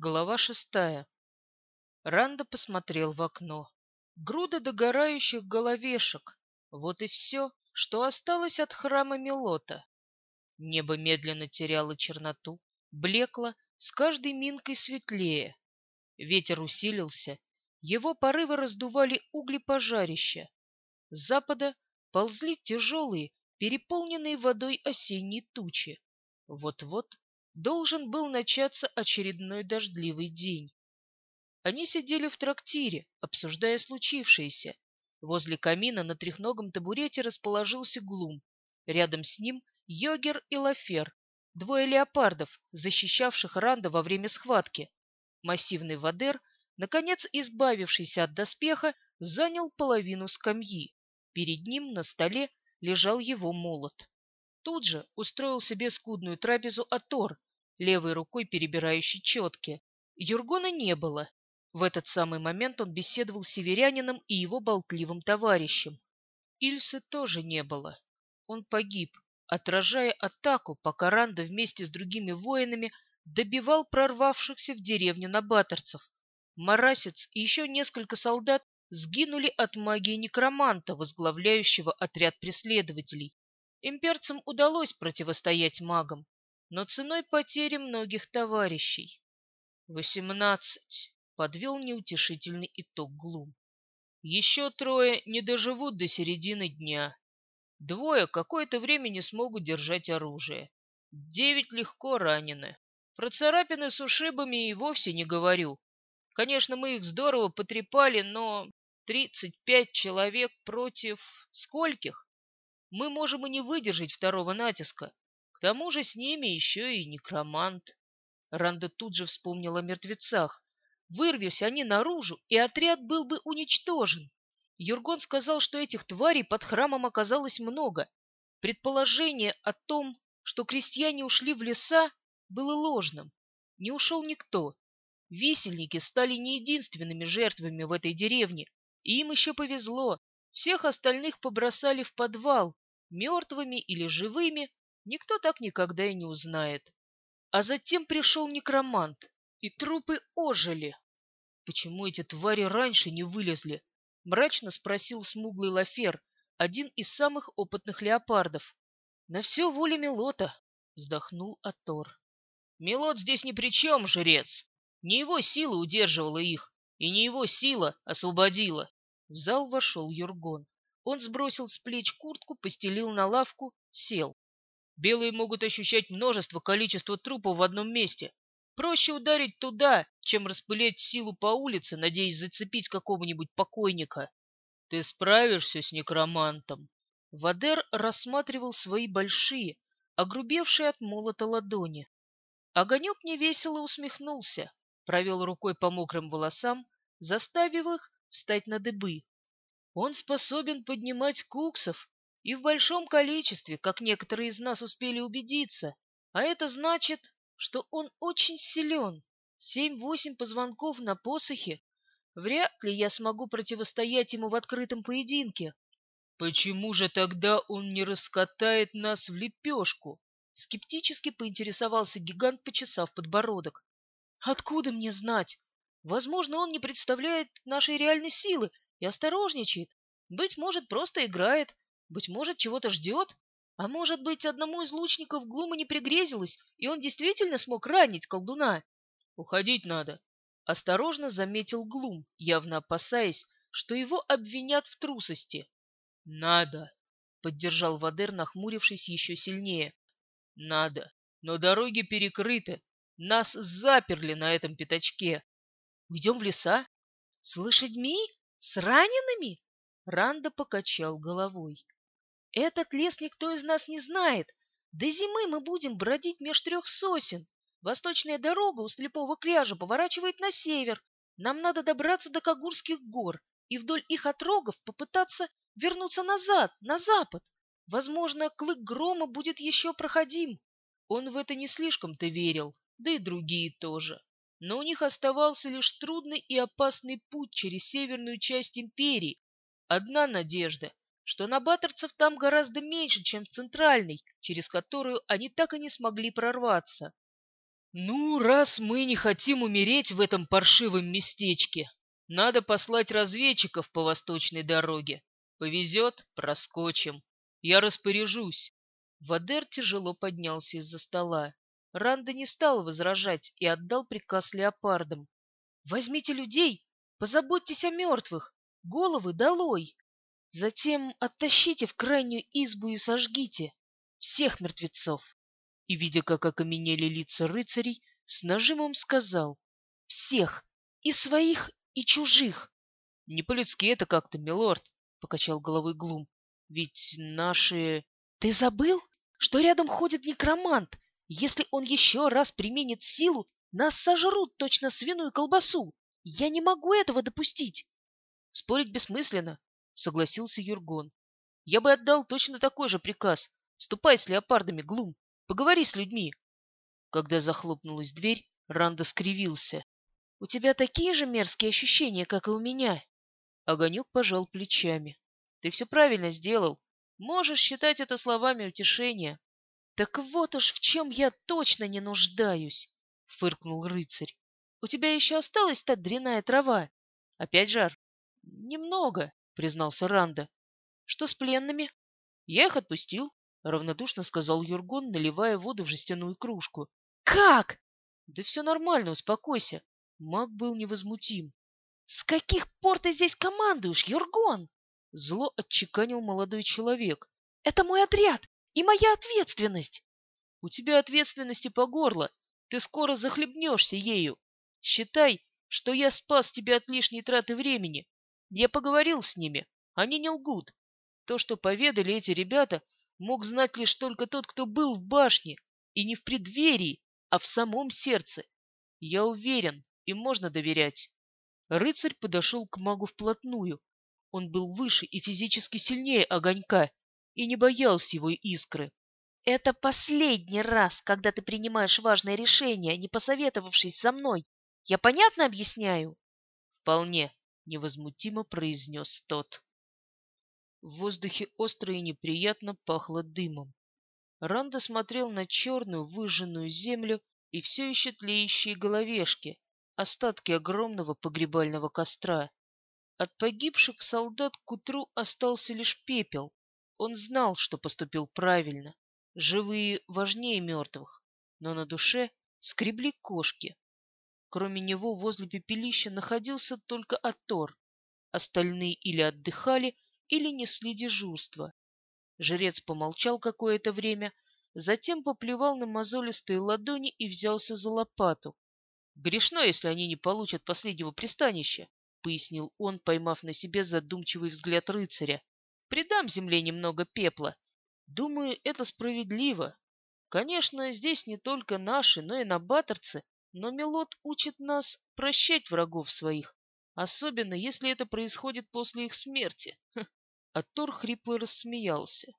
Глава шестая. Ранда посмотрел в окно. Груда догорающих головешек. Вот и все, что осталось от храма Мелота. Небо медленно теряло черноту, блекло, с каждой минкой светлее. Ветер усилился, его порывы раздували угли пожарища. С запада ползли тяжелые, переполненные водой осенние тучи. Вот-вот должен был начаться очередной дождливый день. Они сидели в трактире, обсуждая случившееся. Возле камина на трехногом табурете расположился Глум. Рядом с ним Йогер и Лафер, двое леопардов, защищавших Ранда во время схватки. Массивный Вадер, наконец избавившийся от доспеха, занял половину скамьи. Перед ним на столе лежал его молот. Тут же устроил себе скудную трапезу Атор, левой рукой перебирающий четки. Юргона не было. В этот самый момент он беседовал с северянином и его болтливым товарищем. Ильсы тоже не было. Он погиб, отражая атаку, пока Ранда вместе с другими воинами добивал прорвавшихся в деревню набаторцев. Марасец и еще несколько солдат сгинули от магии некроманта, возглавляющего отряд преследователей. Имперцам удалось противостоять магам, но ценой потери многих товарищей. «Восемнадцать», — подвел неутешительный итог Глум. «Еще трое не доживут до середины дня. Двое какое-то время не смогут держать оружие. Девять легко ранены. Про царапины с ушибами и вовсе не говорю. Конечно, мы их здорово потрепали, но тридцать пять человек против скольких? Мы можем и не выдержать второго натиска. К тому же с ними еще и некромант. Ранда тут же вспомнила о мертвецах. Вырвись они наружу, и отряд был бы уничтожен. Юргон сказал, что этих тварей под храмом оказалось много. Предположение о том, что крестьяне ушли в леса, было ложным. Не ушел никто. Висельники стали не единственными жертвами в этой деревне, и им еще повезло. Всех остальных побросали в подвал, мертвыми или живыми, никто так никогда и не узнает. А затем пришел некромант, и трупы ожили. Почему эти твари раньше не вылезли? Мрачно спросил смуглый Лафер, один из самых опытных леопардов. На все воля Мелота, вздохнул Атор. Мелот здесь ни при чем, жрец. Не его сила удерживала их, и не его сила освободила. В зал вошел Юргон. Он сбросил с плеч куртку, постелил на лавку, сел. Белые могут ощущать множество количества трупов в одном месте. Проще ударить туда, чем распылять силу по улице, надеясь зацепить какого-нибудь покойника. Ты справишься с некромантом. Вадер рассматривал свои большие, огрубевшие от молота ладони. Огонек невесело усмехнулся, провел рукой по мокрым волосам, заставив их встать на дыбы. Он способен поднимать куксов и в большом количестве, как некоторые из нас успели убедиться. А это значит, что он очень силен. Семь-восемь позвонков на посохе. Вряд ли я смогу противостоять ему в открытом поединке. Почему же тогда он не раскатает нас в лепешку? Скептически поинтересовался гигант, почесав подбородок. Откуда мне знать? Возможно, он не представляет нашей реальной силы и осторожничает. Быть может, просто играет, быть может, чего-то ждет. А может быть, одному из лучников Глума не пригрезилось, и он действительно смог ранить колдуна? Уходить надо. Осторожно заметил Глум, явно опасаясь, что его обвинят в трусости. Надо, поддержал Вадер, нахмурившись еще сильнее. Надо, но дороги перекрыты. Нас заперли на этом пятачке. Уйдем в леса? С лошадьми? С ранеными? Ранда покачал головой. Этот лес никто из нас не знает. До зимы мы будем бродить меж трех сосен. Восточная дорога у слепого кряжа поворачивает на север. Нам надо добраться до Кагурских гор и вдоль их отрогов попытаться вернуться назад, на запад. Возможно, клык грома будет еще проходим. Он в это не слишком-то верил, да и другие тоже. Но у них оставался лишь трудный и опасный путь через северную часть империи. Одна надежда что набаторцев там гораздо меньше, чем в центральной, через которую они так и не смогли прорваться. Ну, раз мы не хотим умереть в этом паршивом местечке, надо послать разведчиков по восточной дороге. Повезет — проскочим. Я распоряжусь. Вадер тяжело поднялся из-за стола. Ранда не стал возражать и отдал приказ леопардам. «Возьмите людей, позаботьтесь о мертвых, головы долой. Затем оттащите в крайнюю избу и сожгите всех мертвецов». И, видя, как окаменели лица рыцарей, с нажимом сказал «Всех, и своих, и чужих». «Не по-людски это как-то, милорд», — покачал головой Глум. «Ведь наши...» «Ты забыл, что рядом ходит некромант? Если он еще раз применит силу, нас сожрут точно свиную колбасу. Я не могу этого допустить!» «Спорить бессмысленно», — согласился Юргон. «Я бы отдал точно такой же приказ. Ступай с леопардами, Глум, поговори с людьми». Когда захлопнулась дверь, Ранда скривился. «У тебя такие же мерзкие ощущения, как и у меня?» Огонек пожал плечами. «Ты все правильно сделал. Можешь считать это словами утешения. Так вот уж в чем я точно не нуждаюсь, фыркнул рыцарь. У тебя еще осталась та дряная трава? Опять жар? Немного, признался Ранда. Что с пленными? Я их отпустил, равнодушно сказал Юргон, наливая воду в жестяную кружку. Как? Да все нормально, успокойся. Маг был невозмутим. С каких пор ты здесь командуешь, Юргон? Зло отчеканил молодой человек. «Это мой отряд и моя ответственность!» «У тебя ответственности по горло. Ты скоро захлебнешься ею. Считай, что я спас тебя от лишней траты времени. Я поговорил с ними. Они не лгут. То, что поведали эти ребята, мог знать лишь только тот, кто был в башне. И не в преддверии, а в самом сердце. Я уверен, им можно доверять». Рыцарь подошел к магу вплотную, он был выше и физически сильнее огонька и не боялся его искры. «Это последний раз, когда ты принимаешь важное решение, не посоветовавшись со мной. Я понятно объясняю?» «Вполне», — невозмутимо произнес тот. В воздухе остро и неприятно пахло дымом. Ранда смотрел на черную выжженную землю и все еще тлеющие головешки, остатки огромного погребального костра. От погибших солдат к утру остался лишь пепел. Он знал, что поступил правильно. Живые важнее мертвых, но на душе скребли кошки. Кроме него возле пепелища находился только Атор. Остальные или отдыхали, или несли дежурство. Жрец помолчал какое-то время, затем поплевал на мозолистые ладони и взялся за лопату. Грешно, если они не получат последнего пристанища. — пояснил он, поймав на себе задумчивый взгляд рыцаря. «Придам земле немного пепла. Думаю, это справедливо. Конечно, здесь не только наши, но и набаторцы, но Мелот учит нас прощать врагов своих, особенно если это происходит после их смерти». А Тор хрипло рассмеялся.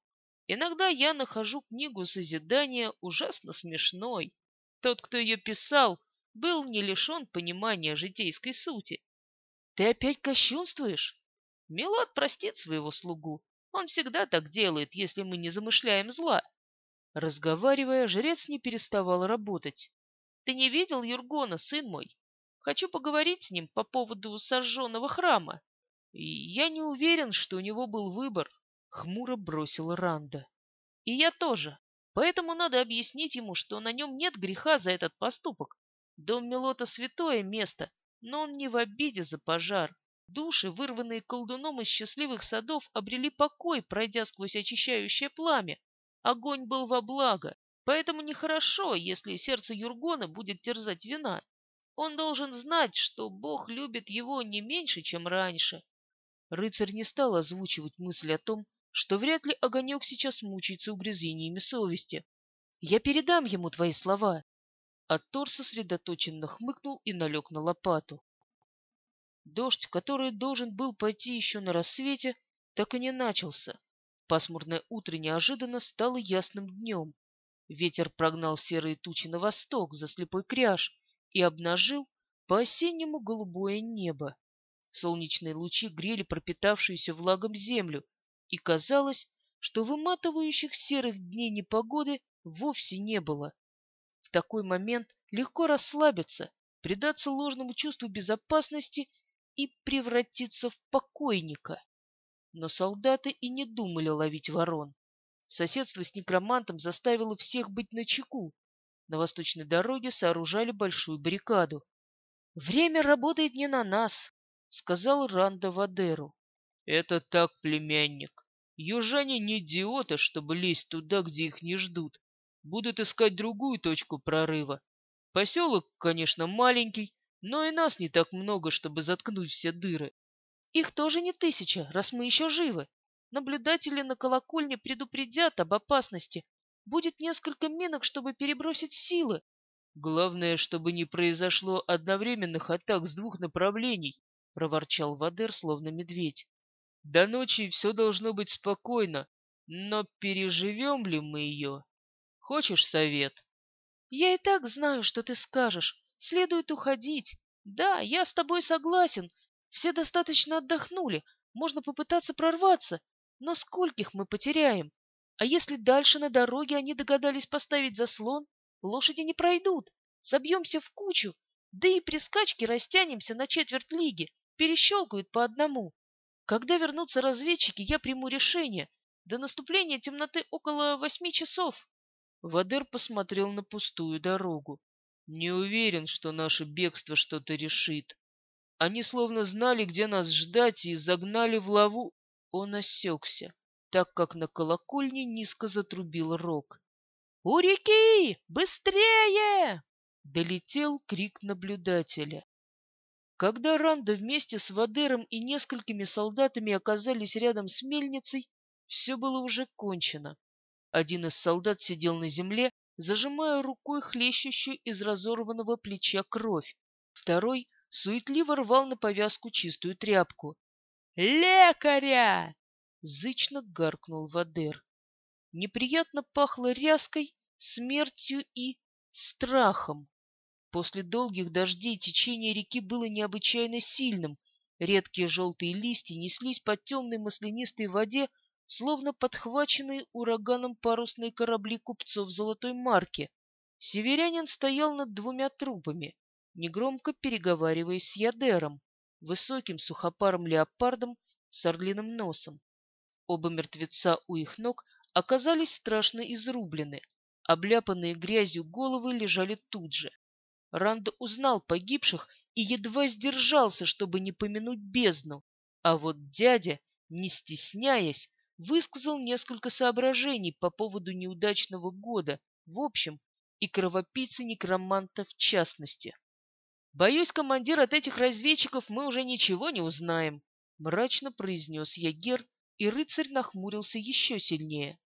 «Иногда я нахожу книгу созидания ужасно смешной. Тот, кто ее писал, был не лишен понимания житейской сути. Ты опять кощунствуешь? Милот простит своего слугу. Он всегда так делает, если мы не замышляем зла. Разговаривая, жрец не переставал работать. Ты не видел Юргона, сын мой? Хочу поговорить с ним по поводу сожженного храма. И я не уверен, что у него был выбор. Хмуро бросила Ранда. И я тоже. Поэтому надо объяснить ему, что на нем нет греха за этот поступок. Дом Милота святое место, но он не в обиде за пожар. Души, вырванные колдуном из счастливых садов, обрели покой, пройдя сквозь очищающее пламя. Огонь был во благо, поэтому нехорошо, если сердце Юргона будет терзать вина. Он должен знать, что Бог любит его не меньше, чем раньше. Рыцарь не стал озвучивать мысль о том, что вряд ли Огонек сейчас мучается угрызениями совести. «Я передам ему твои слова», а Тор сосредоточенно хмыкнул и налег на лопату. Дождь, который должен был пойти еще на рассвете, так и не начался. Пасмурное утро неожиданно стало ясным днем. Ветер прогнал серые тучи на восток за слепой кряж и обнажил по-осеннему голубое небо. Солнечные лучи грели пропитавшуюся влагом землю, и казалось, что выматывающих серых дней непогоды вовсе не было. В такой момент легко расслабиться, предаться ложному чувству безопасности и превратиться в покойника. Но солдаты и не думали ловить ворон. Соседство с некромантом заставило всех быть начеку. На восточной дороге сооружали большую баррикаду. «Время работает не на нас», — сказал Ранда Вадеру. «Это так, племянник. Южане не идиоты, чтобы лезть туда, где их не ждут. Будут искать другую точку прорыва. Поселок, конечно, маленький, но и нас не так много, чтобы заткнуть все дыры. Их тоже не тысяча, раз мы еще живы. Наблюдатели на колокольне предупредят об опасности. Будет несколько минок, чтобы перебросить силы. Главное, чтобы не произошло одновременных атак с двух направлений, проворчал Вадер, словно медведь. До ночи все должно быть спокойно, но переживем ли мы ее? Хочешь совет? Я и так знаю, что ты скажешь. Следует уходить. Да, я с тобой согласен. Все достаточно отдохнули. Можно попытаться прорваться. Но скольких мы потеряем? А если дальше на дороге они догадались поставить заслон, лошади не пройдут. Забьемся в кучу. Да и при скачке растянемся на четверть лиги. Перещелкают по одному. Когда вернутся разведчики, я приму решение. До наступления темноты около восьми часов. Вадер посмотрел на пустую дорогу. Не уверен, что наше бегство что-то решит. Они словно знали, где нас ждать, и загнали в лову. Он осекся, так как на колокольне низко затрубил рог. «У реки! Быстрее!» Долетел крик наблюдателя. Когда Ранда вместе с Вадером и несколькими солдатами оказались рядом с мельницей, все было уже кончено. Один из солдат сидел на земле, зажимая рукой хлещущую из разорванного плеча кровь. Второй суетливо рвал на повязку чистую тряпку. «Лекаря!» — зычно гаркнул Вадер. Неприятно пахло ряской, смертью и страхом. После долгих дождей течение реки было необычайно сильным. Редкие желтые листья неслись по темной маслянистой воде, словно подхваченные ураганом парусные корабли купцов золотой марки. Северянин стоял над двумя трупами, негромко переговариваясь с Ядером, высоким сухопарым леопардом с орлиным носом. Оба мертвеца у их ног оказались страшно изрублены, обляпанные грязью головы лежали тут же. Ранд узнал погибших и едва сдержался, чтобы не помянуть бездну, а вот дядя, не стесняясь, высказал несколько соображений по поводу неудачного года в общем и кровопийцы-некроманта в частности. «Боюсь, командир, от этих разведчиков мы уже ничего не узнаем», — мрачно произнес Ягер, и рыцарь нахмурился еще сильнее.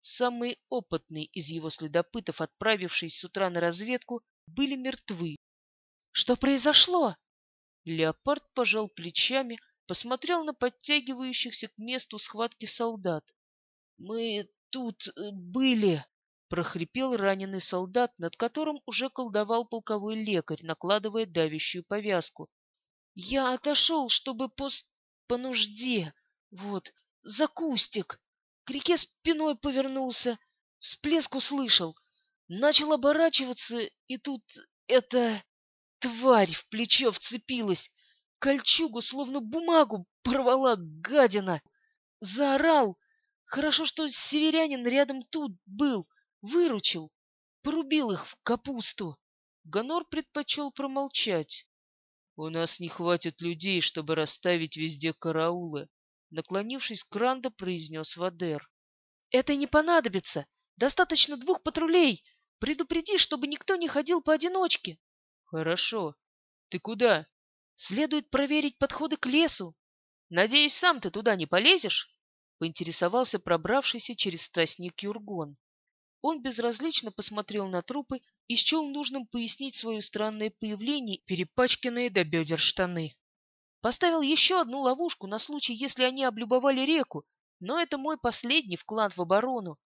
Самые опытные из его следопытов, отправившись с утра на разведку, были мертвы. «Что произошло?» Леопард пожал плечами, посмотрел на подтягивающихся к месту схватки солдат. «Мы тут э, были!» — прохрипел раненый солдат, над которым уже колдовал полковой лекарь, накладывая давящую повязку. «Я отошел, чтобы пост... по нужде. Вот, за кустик. К реке спиной повернулся, всплеск услышал. Начал оборачиваться, и тут эта тварь в плечо вцепилась. Кольчугу, словно бумагу, порвала гадина. Заорал. Хорошо, что северянин рядом тут был, выручил. Порубил их в капусту. Гонор предпочел промолчать. У нас не хватит людей, чтобы расставить везде караулы. Наклонившись к Ранда, произнес Вадер. Это не понадобится. Достаточно двух патрулей. Предупреди, чтобы никто не ходил поодиночке. Хорошо. Ты куда? Следует проверить подходы к лесу. Надеюсь, сам ты туда не полезешь? Поинтересовался пробравшийся через тростник Юргон. Он безразлично посмотрел на трупы и счел нужным пояснить свое странное появление, перепачканные до бедер штаны. Поставил еще одну ловушку на случай, если они облюбовали реку, но это мой последний вклад в оборону.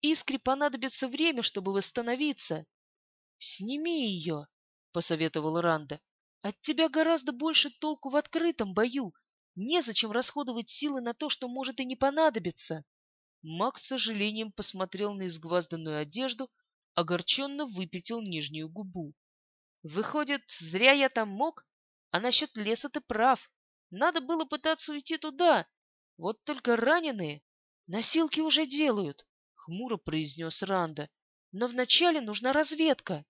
Искре понадобится время, чтобы восстановиться. — Сними ее, — посоветовал Ранда. От тебя гораздо больше толку в открытом бою. Незачем расходовать силы на то, что может и не понадобиться. Макс с сожалением посмотрел на изгвазданную одежду, огорченно выпятил нижнюю губу. Выходит, зря я там мог? А насчет леса ты прав. Надо было пытаться уйти туда. Вот только раненые. Носилки уже делают, — хмуро произнес Ранда. Но вначале нужна разведка.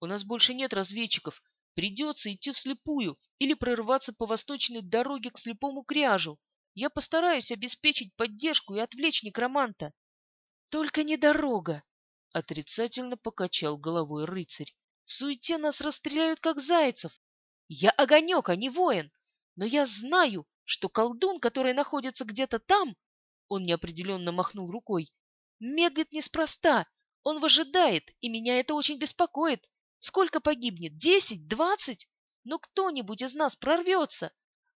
У нас больше нет разведчиков. Придется идти вслепую или прорываться по восточной дороге к слепому кряжу. Я постараюсь обеспечить поддержку и отвлечь некроманта. Только не дорога, — отрицательно покачал головой рыцарь. В суете нас расстреляют, как зайцев. Я огонек, а не воин. Но я знаю, что колдун, который находится где-то там, он неопределенно махнул рукой, медлит неспроста. Он выжидает, и меня это очень беспокоит. Сколько погибнет? Десять? Двадцать? Но кто-нибудь из нас прорвется.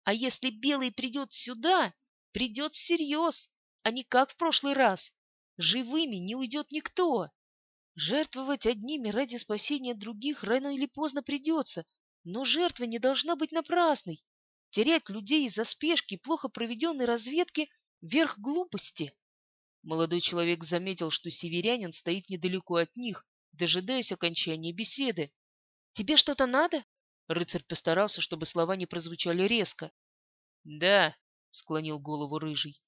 А если Белый придет сюда, придет всерьез, а не как в прошлый раз. Живыми не уйдет никто. Жертвовать одними ради спасения других рано или поздно придется, но жертва не должна быть напрасной. Терять людей из-за спешки и плохо проведенной разведки — верх глупости. Молодой человек заметил, что северянин стоит недалеко от них, дожидаясь окончания беседы. «Тебе что-то надо?» Рыцарь постарался, чтобы слова не прозвучали резко. «Да», — склонил голову рыжий.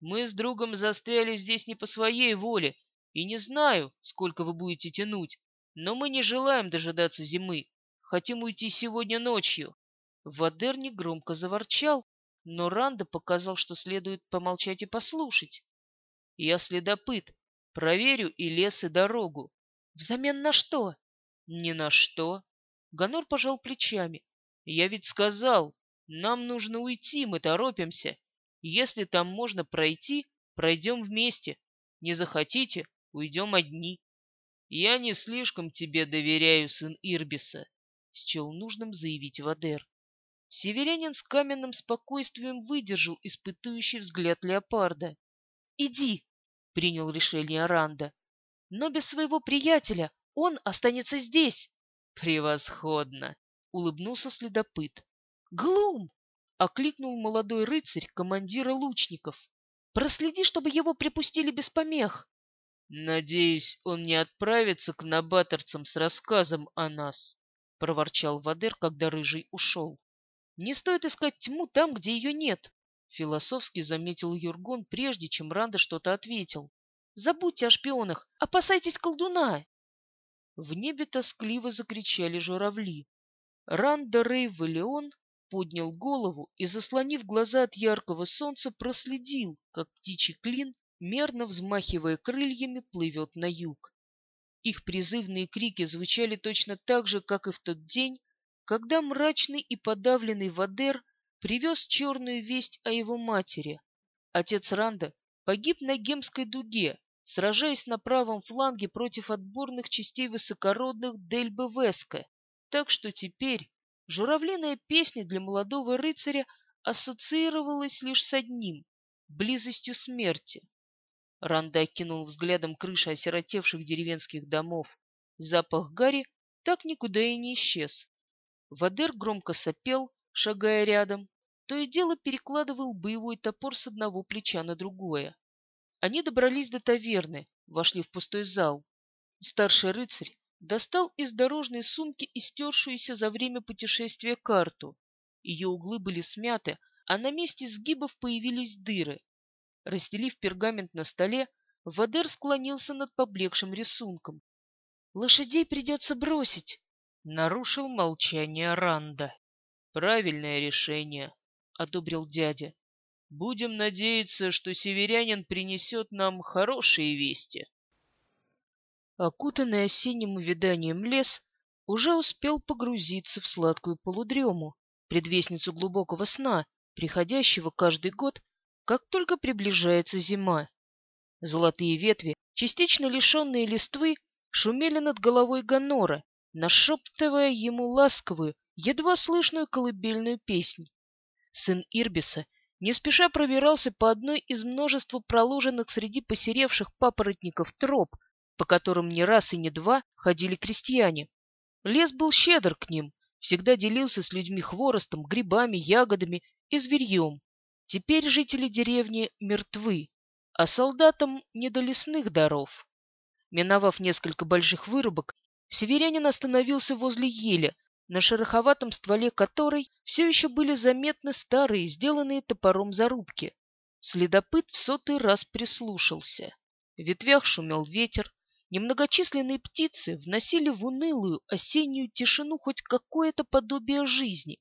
«Мы с другом застряли здесь не по своей воле, и не знаю, сколько вы будете тянуть, но мы не желаем дожидаться зимы. Хотим уйти сегодня ночью». Вадер громко заворчал, но Ранда показал, что следует помолчать и послушать. «Я следопыт. Проверю и лес, и дорогу. Взамен на что?» «Ни на что. Ганор пожал плечами. «Я ведь сказал, нам нужно уйти, мы торопимся. Если там можно пройти, пройдем вместе. Не захотите, уйдем одни. Я не слишком тебе доверяю, сын Ирбиса», — счел нужным заявить Вадер. Северянин с каменным спокойствием выдержал испытующий взгляд леопарда. «Иди!» — принял решение Ранда. «Но без своего приятеля он останется здесь!» «Превосходно!» — улыбнулся следопыт. «Глум!» — окликнул молодой рыцарь командира лучников. «Проследи, чтобы его припустили без помех!» «Надеюсь, он не отправится к набаторцам с рассказом о нас», — проворчал Вадер, когда Рыжий ушел. «Не стоит искать тьму там, где ее нет», — философски заметил Юргон, прежде чем Ранда что-то ответил. «Забудьте о шпионах, опасайтесь колдуна!» В небе тоскливо закричали журавли. Ранда Рейв Леон поднял голову и, заслонив глаза от яркого солнца, проследил, как птичий клин, мерно взмахивая крыльями, плывет на юг. Их призывные крики звучали точно так же, как и в тот день, когда мрачный и подавленный Вадер привез черную весть о его матери. Отец Ранда погиб на Гемской дуге, сражаясь на правом фланге против отборных частей высокородных Дельбы Веска. Так что теперь журавлиная песня для молодого рыцаря ассоциировалась лишь с одним — близостью смерти. Ранда кинул взглядом крыши осиротевших деревенских домов. Запах гари так никуда и не исчез. Вадер громко сопел, шагая рядом, то и дело перекладывал боевой топор с одного плеча на другое. Они добрались до таверны, вошли в пустой зал. Старший рыцарь достал из дорожной сумки истершуюся за время путешествия карту. Ее углы были смяты, а на месте сгибов появились дыры. Расстелив пергамент на столе, Вадер склонился над поблекшим рисунком. «Лошадей придется бросить», — нарушил молчание Ранда. «Правильное решение», — одобрил дядя. Будем надеяться, что северянин принесет нам хорошие вести. Окутанный осенним увяданием лес уже успел погрузиться в сладкую полудрему, предвестницу глубокого сна, приходящего каждый год, как только приближается зима. Золотые ветви, частично лишенные листвы, шумели над головой Ганора, нашептывая ему ласковую, едва слышную колыбельную песнь. Сын Ирбиса не спеша пробирался по одной из множества проложенных среди посеревших папоротников троп, по которым не раз и не два ходили крестьяне. Лес был щедр к ним, всегда делился с людьми хворостом, грибами, ягодами и зверьем. Теперь жители деревни мертвы, а солдатам не до лесных даров. Миновав несколько больших вырубок, северянин остановился возле ели, на шероховатом стволе которой все еще были заметны старые, сделанные топором зарубки. Следопыт в сотый раз прислушался. В ветвях шумел ветер, немногочисленные птицы вносили в унылую осеннюю тишину хоть какое-то подобие жизни.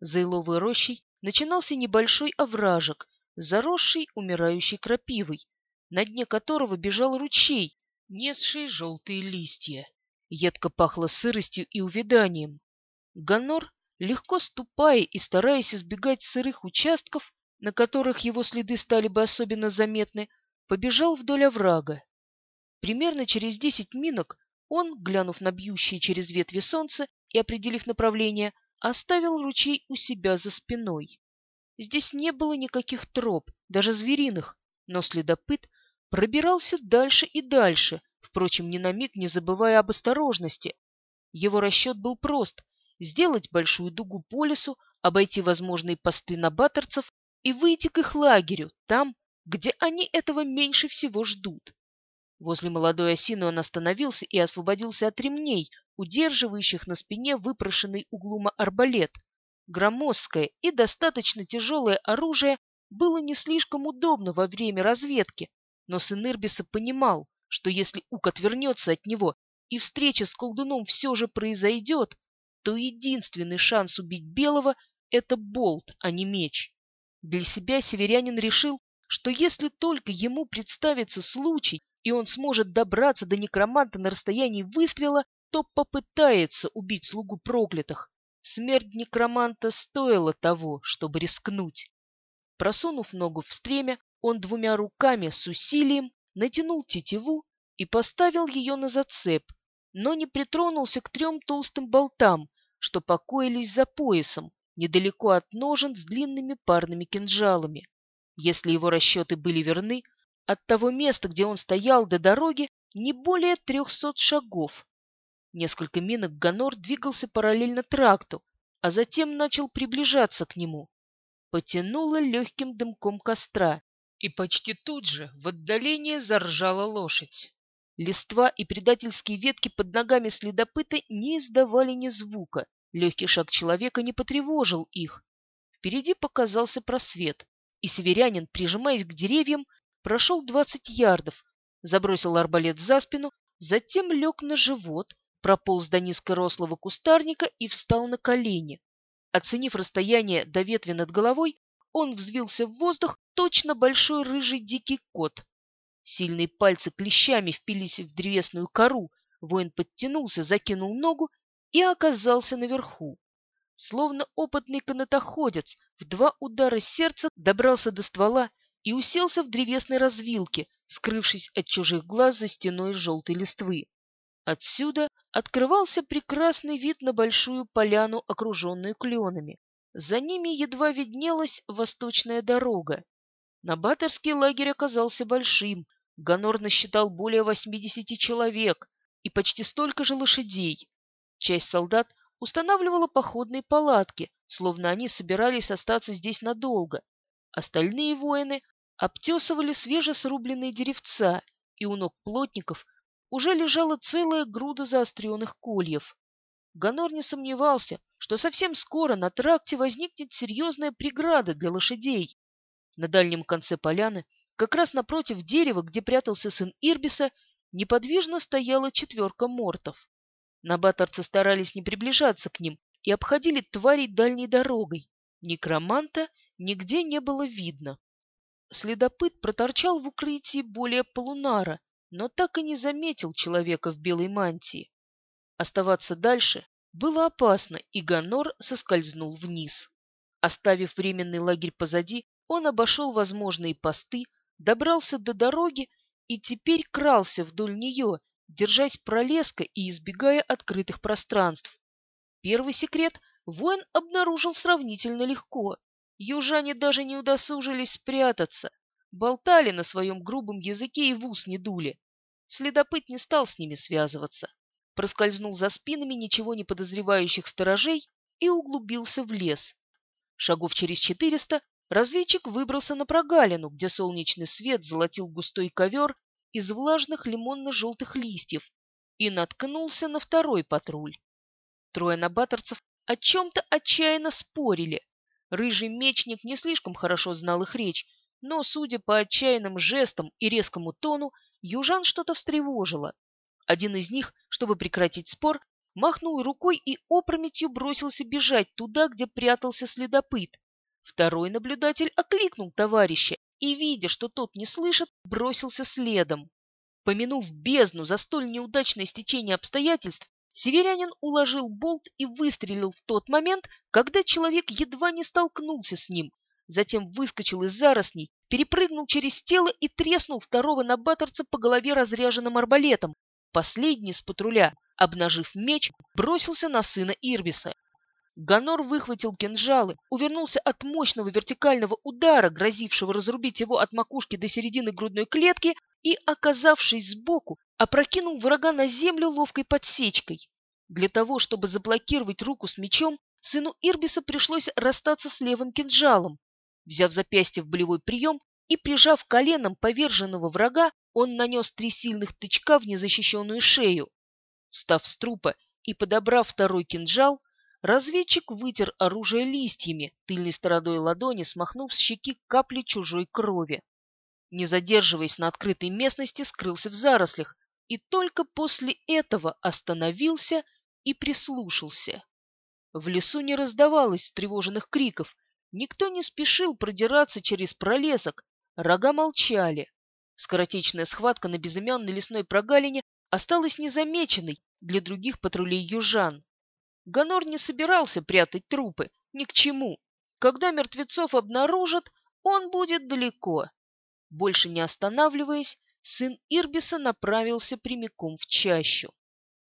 За еловой рощей начинался небольшой овражек, заросший умирающей крапивой, на дне которого бежал ручей, несший желтые листья. Едко пахло сыростью и увяданием. Ганор, легко ступая и стараясь избегать сырых участков, на которых его следы стали бы особенно заметны, побежал вдоль оврага. Примерно через десять минок он, глянув на бьющее через ветви солнце и определив направление, оставил ручей у себя за спиной. Здесь не было никаких троп, даже звериных, но следопыт пробирался дальше и дальше, впрочем, ни на миг не забывая об осторожности. Его расчет был прост — сделать большую дугу по лесу, обойти возможные посты набаторцев и выйти к их лагерю, там, где они этого меньше всего ждут. Возле молодой осины он остановился и освободился от ремней, удерживающих на спине выпрошенный углума арбалет. Громоздкое и достаточно тяжелое оружие было не слишком удобно во время разведки, но сын Ирбиса понимал, что если Ук отвернется от него и встреча с колдуном все же произойдет, то единственный шанс убить Белого — это болт, а не меч. Для себя северянин решил, что если только ему представится случай, и он сможет добраться до некроманта на расстоянии выстрела, то попытается убить слугу проклятых. Смерть некроманта стоила того, чтобы рискнуть. Просунув ногу в стремя, он двумя руками с усилием натянул тетиву и поставил ее на зацеп, но не притронулся к трем толстым болтам, что покоились за поясом, недалеко от ножен с длинными парными кинжалами. Если его расчеты были верны, от того места, где он стоял до дороги, не более трехсот шагов. Несколько минок Ганор двигался параллельно тракту, а затем начал приближаться к нему. Потянуло легким дымком костра, и почти тут же в отдалении заржала лошадь. Листва и предательские ветки под ногами следопыта не издавали ни звука. Легкий шаг человека не потревожил их. Впереди показался просвет, и северянин, прижимаясь к деревьям, прошел двадцать ярдов, забросил арбалет за спину, затем лег на живот, прополз до низкорослого кустарника и встал на колени. Оценив расстояние до ветви над головой, он взвился в воздух, точно большой рыжий дикий кот. Сильные пальцы клещами впились в древесную кору, воин подтянулся, закинул ногу и оказался наверху. Словно опытный канатоходец, в два удара сердца добрался до ствола и уселся в древесной развилке, скрывшись от чужих глаз за стеной желтой листвы. Отсюда открывался прекрасный вид на большую поляну, окруженную кленами. За ними едва виднелась восточная дорога. Набаторский лагерь оказался большим. Ганор насчитал более 80 человек и почти столько же лошадей. Часть солдат устанавливала походные палатки, словно они собирались остаться здесь надолго. Остальные воины обтесывали свежесрубленные деревца, и у ног плотников уже лежала целая груда заостренных кольев. Ганор не сомневался, что совсем скоро на тракте возникнет серьезная преграда для лошадей. На дальнем конце поляны, как раз напротив дерева, где прятался сын Ирбиса, неподвижно стояла четверка мортов. Набаторцы старались не приближаться к ним и обходили тварей дальней дорогой. Некроманта нигде не было видно. Следопыт проторчал в укрытии более полунара, но так и не заметил человека в белой мантии. Оставаться дальше было опасно, и Ганор соскользнул вниз. Оставив временный лагерь позади, он обошел возможные посты, добрался до дороги и теперь крался вдоль нее, держась пролеска и избегая открытых пространств. Первый секрет воин обнаружил сравнительно легко. Южане даже не удосужились спрятаться, болтали на своем грубом языке и в ус не дули. Следопыт не стал с ними связываться, проскользнул за спинами ничего не подозревающих сторожей и углубился в лес. Шагов через четыреста разведчик выбрался на прогалину, где солнечный свет золотил густой ковер из влажных лимонно-желтых листьев и наткнулся на второй патруль. Трое набаторцев о чем-то отчаянно спорили. Рыжий мечник не слишком хорошо знал их речь, но, судя по отчаянным жестам и резкому тону, южан что-то встревожило. Один из них, чтобы прекратить спор, махнул рукой и опрометью бросился бежать туда, где прятался следопыт. Второй наблюдатель окликнул товарища и, видя, что тот не слышит, бросился следом. Помянув бездну за столь неудачное стечение обстоятельств, северянин уложил болт и выстрелил в тот момент, когда человек едва не столкнулся с ним, затем выскочил из зарослей, перепрыгнул через тело и треснул второго набаторца по голове разряженным арбалетом. Последний с патруля, обнажив меч, бросился на сына Ирбиса. Ганор выхватил кинжалы, увернулся от мощного вертикального удара, грозившего разрубить его от макушки до середины грудной клетки, и, оказавшись сбоку, опрокинул врага на землю ловкой подсечкой. Для того, чтобы заблокировать руку с мечом, сыну Ирбиса пришлось расстаться с левым кинжалом. Взяв запястье в болевой прием и прижав коленом поверженного врага, он нанес три сильных тычка в незащищенную шею. Встав с трупа и подобрав второй кинжал, разведчик вытер оружие листьями, тыльной стороной ладони смахнув с щеки капли чужой крови. Не задерживаясь на открытой местности, скрылся в зарослях и только после этого остановился и прислушался. В лесу не раздавалось встревоженных криков, Никто не спешил продираться через пролесок, рога молчали. Скоротечная схватка на безымянной лесной прогалине осталась незамеченной для других патрулей южан. Ганор не собирался прятать трупы, ни к чему. Когда мертвецов обнаружат, он будет далеко. Больше не останавливаясь, сын Ирбиса направился прямиком в чащу.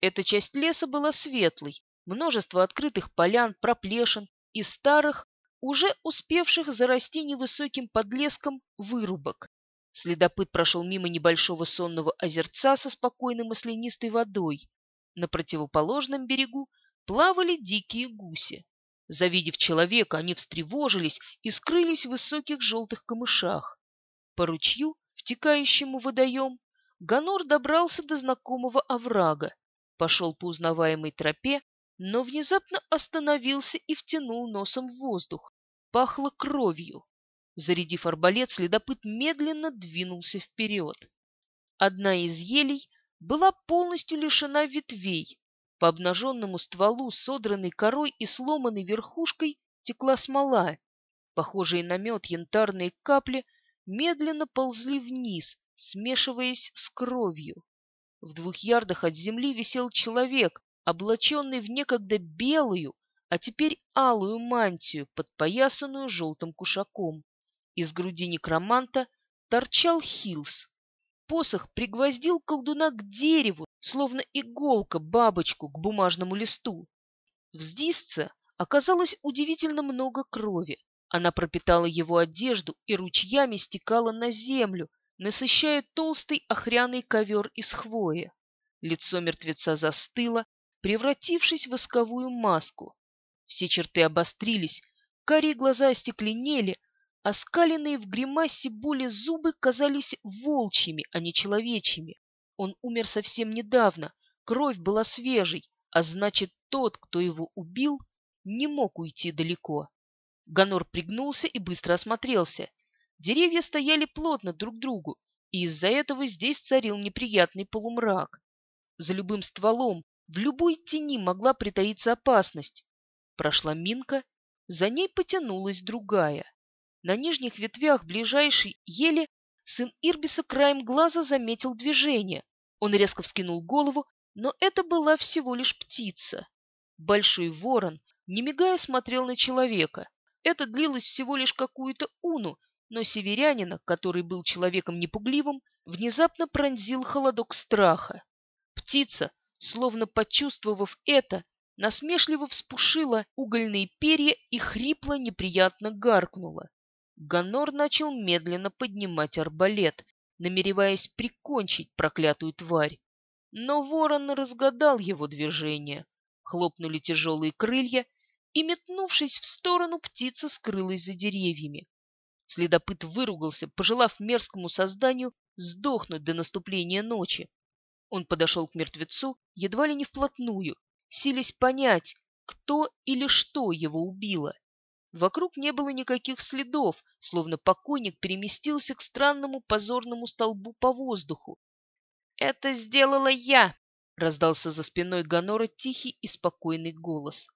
Эта часть леса была светлой, множество открытых полян, проплешин и старых, уже успевших зарасти невысоким подлеском вырубок. Следопыт прошел мимо небольшого сонного озерца со спокойной маслянистой водой. На противоположном берегу плавали дикие гуси. Завидев человека, они встревожились и скрылись в высоких желтых камышах. По ручью, втекающему водоем, Ганор добрался до знакомого оврага, пошел по узнаваемой тропе но внезапно остановился и втянул носом в воздух. Пахло кровью. Зарядив арбалет, следопыт медленно двинулся вперед. Одна из елей была полностью лишена ветвей. По обнаженному стволу, содранной корой и сломанной верхушкой, текла смола. Похожие на мед янтарные капли медленно ползли вниз, смешиваясь с кровью. В двух ярдах от земли висел человек, облаченный в некогда белую, а теперь алую мантию, подпоясанную желтым кушаком. Из груди некроманта торчал хилс. Посох пригвоздил колдуна к дереву, словно иголка бабочку к бумажному листу. В здисце оказалось удивительно много крови. Она пропитала его одежду и ручьями стекала на землю, насыщая толстый охряный ковер из хвои. Лицо мертвеца застыло, превратившись в восковую маску. Все черты обострились, карие глаза остекленели, а скаленные в гримасе боли зубы казались волчьими, а не человечьими. Он умер совсем недавно, кровь была свежей, а значит, тот, кто его убил, не мог уйти далеко. Ганор пригнулся и быстро осмотрелся. Деревья стояли плотно друг к другу, и из-за этого здесь царил неприятный полумрак. За любым стволом, в любой тени могла притаиться опасность. Прошла Минка, за ней потянулась другая. На нижних ветвях ближайшей ели сын Ирбиса краем глаза заметил движение. Он резко вскинул голову, но это была всего лишь птица. Большой ворон, не мигая, смотрел на человека. Это длилось всего лишь какую-то уну, но северянина, который был человеком непугливым, внезапно пронзил холодок страха. Птица, словно почувствовав это, насмешливо вспушила угольные перья и хрипло неприятно гаркнула. Ганор начал медленно поднимать арбалет, намереваясь прикончить проклятую тварь. Но ворон разгадал его движение. Хлопнули тяжелые крылья, и, метнувшись в сторону, птица скрылась за деревьями. Следопыт выругался, пожелав мерзкому созданию сдохнуть до наступления ночи. Он подошел к мертвецу едва ли не вплотную, силясь понять, кто или что его убило. Вокруг не было никаких следов, словно покойник переместился к странному позорному столбу по воздуху. «Это сделала я!» — раздался за спиной Гонора тихий и спокойный голос.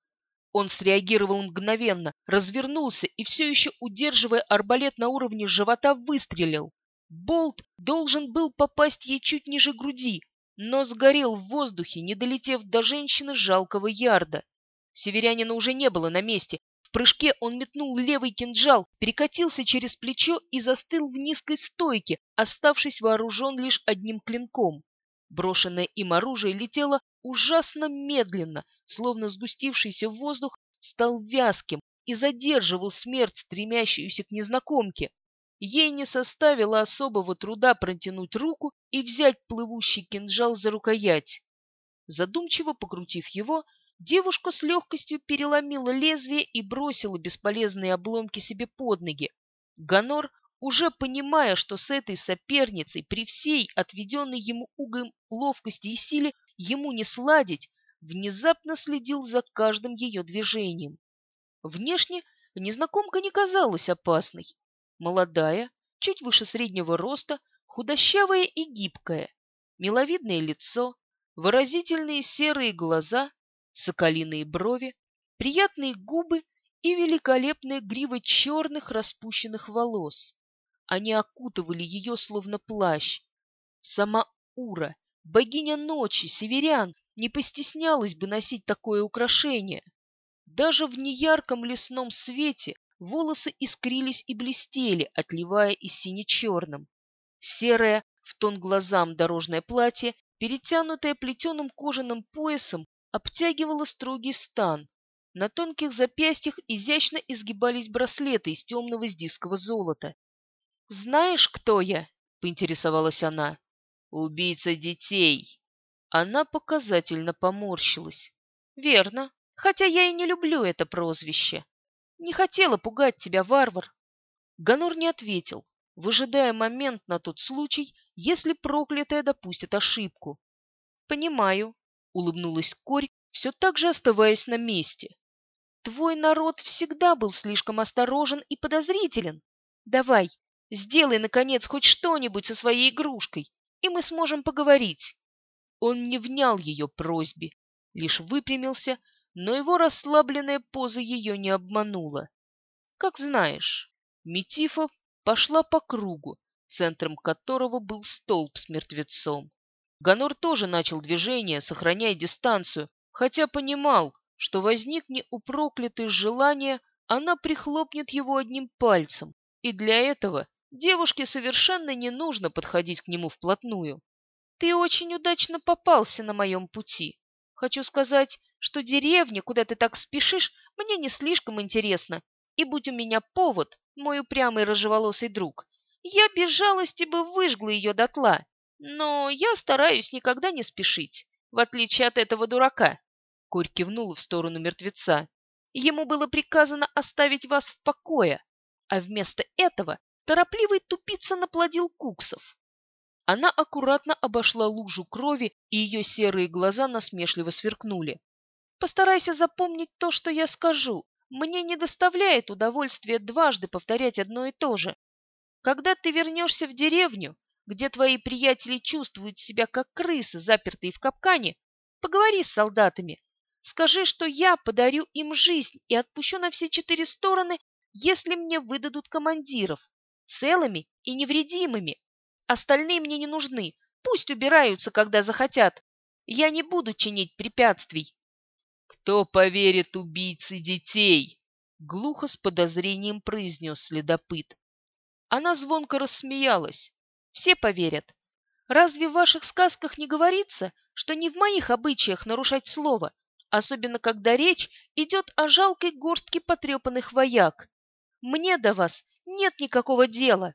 Он среагировал мгновенно, развернулся и все еще, удерживая арбалет на уровне живота, выстрелил. Болт должен был попасть ей чуть ниже груди, но сгорел в воздухе, не долетев до женщины жалкого ярда. Северянина уже не было на месте. В прыжке он метнул левый кинжал, перекатился через плечо и застыл в низкой стойке, оставшись вооружен лишь одним клинком. Брошенное им оружие летело ужасно медленно, словно сгустившийся воздух стал вязким и задерживал смерть, стремящуюся к незнакомке. Ей не составило особого труда протянуть руку и взять плывущий кинжал за рукоять. Задумчиво покрутив его, девушка с легкостью переломила лезвие и бросила бесполезные обломки себе под ноги. Ганор уже понимая, что с этой соперницей при всей отведенной ему угом ловкости и силе ему не сладить, внезапно следил за каждым ее движением. Внешне незнакомка не казалась опасной. Молодая, чуть выше среднего роста, худощавая и гибкая, миловидное лицо, выразительные серые глаза, соколиные брови, приятные губы и великолепная грива черных распущенных волос. Они окутывали ее словно плащ. Сама Ура, богиня ночи, северян, не постеснялась бы носить такое украшение. Даже в неярком лесном свете волосы искрились и блестели, отливая и сине-черным. Серое, в тон глазам дорожное платье, перетянутое плетеным кожаным поясом, обтягивало строгий стан. На тонких запястьях изящно изгибались браслеты из темного здиского золота. «Знаешь, кто я?» — поинтересовалась она. «Убийца детей». Она показательно поморщилась. «Верно, хотя я и не люблю это прозвище. Не хотела пугать тебя, варвар». Ганор не ответил, выжидая момент на тот случай, если проклятая допустит ошибку. «Понимаю», — улыбнулась Корь, все так же оставаясь на месте. «Твой народ всегда был слишком осторожен и подозрителен. Давай, Сделай, наконец, хоть что-нибудь со своей игрушкой, и мы сможем поговорить. Он не внял ее просьбе, лишь выпрямился, но его расслабленная поза ее не обманула. Как знаешь, Метифа пошла по кругу, центром которого был столб с мертвецом. Ганор тоже начал движение, сохраняя дистанцию, хотя понимал, что возникне у проклятой желание, она прихлопнет его одним пальцем, и для этого Девушке совершенно не нужно подходить к нему вплотную. Ты очень удачно попался на моем пути. Хочу сказать, что деревня, куда ты так спешишь, мне не слишком интересна. И будь у меня повод, мой упрямый рыжеволосый друг, я без жалости бы выжгла ее дотла. Но я стараюсь никогда не спешить, в отличие от этого дурака. Корь кивнула в сторону мертвеца. Ему было приказано оставить вас в покое, а вместо этого Торопливый тупица наплодил куксов. Она аккуратно обошла лужу крови, и ее серые глаза насмешливо сверкнули. «Постарайся запомнить то, что я скажу. Мне не доставляет удовольствия дважды повторять одно и то же. Когда ты вернешься в деревню, где твои приятели чувствуют себя как крысы, запертые в капкане, поговори с солдатами. Скажи, что я подарю им жизнь и отпущу на все четыре стороны, если мне выдадут командиров целыми и невредимыми. Остальные мне не нужны. Пусть убираются, когда захотят. Я не буду чинить препятствий. Кто поверит убийце детей? Глухо с подозрением произнес следопыт. Она звонко рассмеялась. Все поверят. Разве в ваших сказках не говорится, что не в моих обычаях нарушать слово, особенно когда речь идет о жалкой горстке потрепанных вояк? Мне до вас нет никакого дела.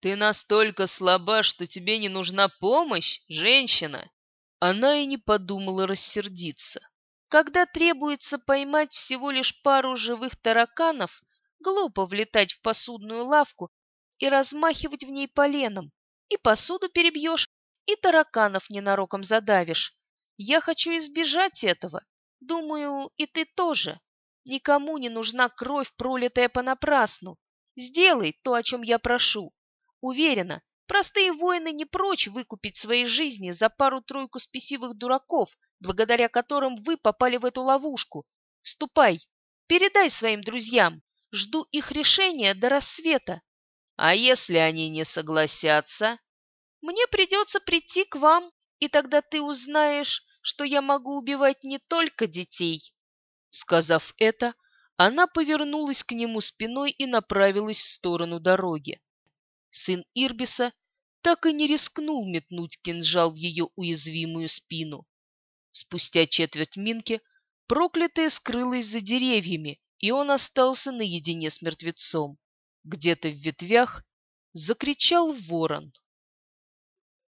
Ты настолько слаба, что тебе не нужна помощь, женщина. Она и не подумала рассердиться. Когда требуется поймать всего лишь пару живых тараканов, глупо влетать в посудную лавку и размахивать в ней поленом. И посуду перебьешь, и тараканов ненароком задавишь. Я хочу избежать этого. Думаю, и ты тоже. Никому не нужна кровь, пролитая понапрасну. Сделай то, о чем я прошу. Уверена, простые воины не прочь выкупить свои жизни за пару-тройку спесивых дураков, благодаря которым вы попали в эту ловушку. Ступай, передай своим друзьям. Жду их решения до рассвета. А если они не согласятся? Мне придется прийти к вам, и тогда ты узнаешь, что я могу убивать не только детей. Сказав это, она повернулась к нему спиной и направилась в сторону дороги. Сын Ирбиса так и не рискнул метнуть кинжал в ее уязвимую спину. Спустя четверть минки проклятая скрылась за деревьями, и он остался наедине с мертвецом. Где-то в ветвях закричал ворон.